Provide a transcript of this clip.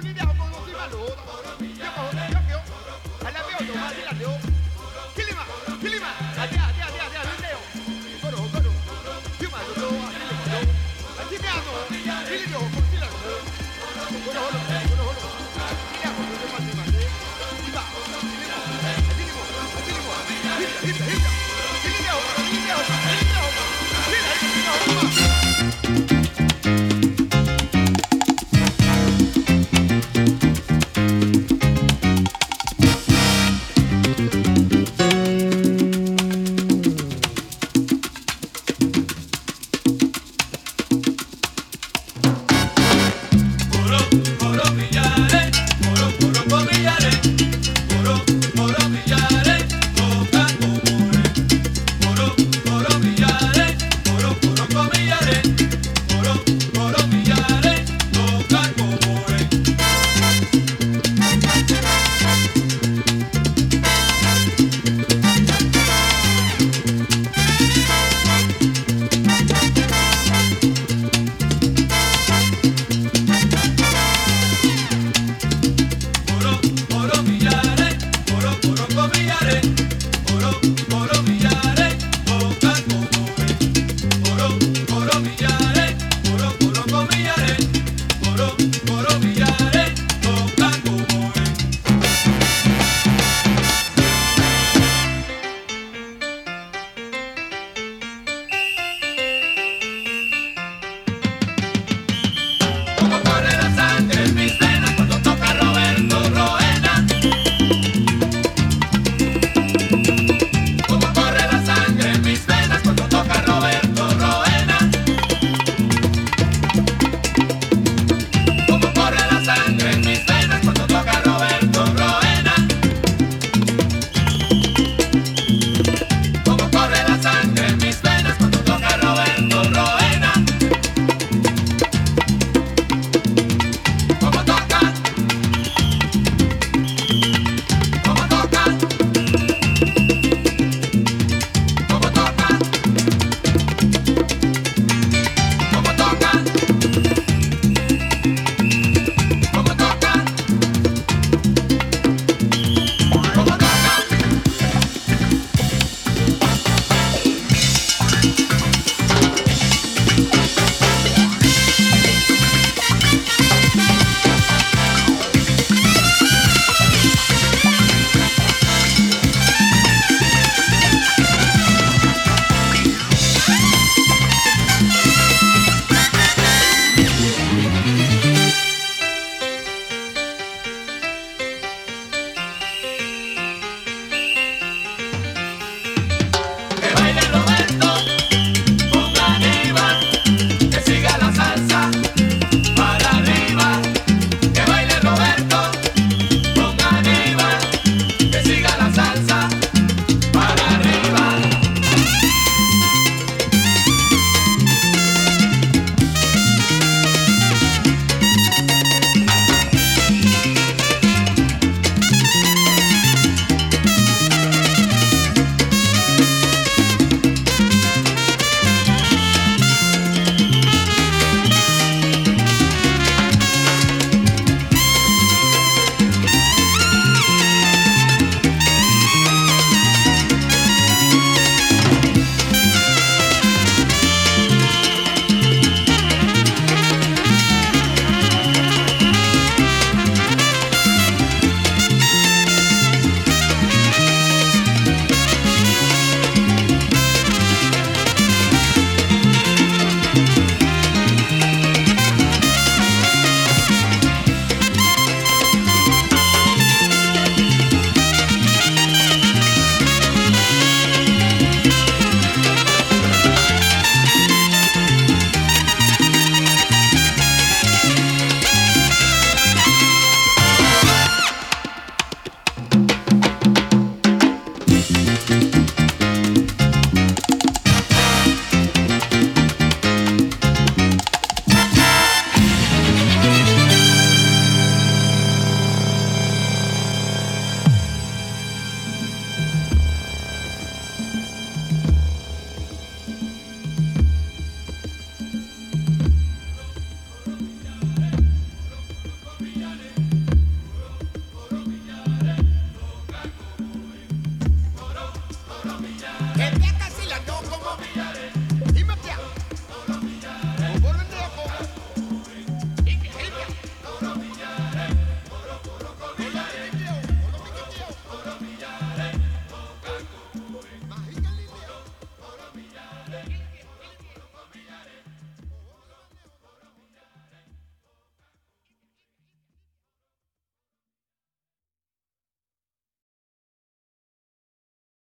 Tibia,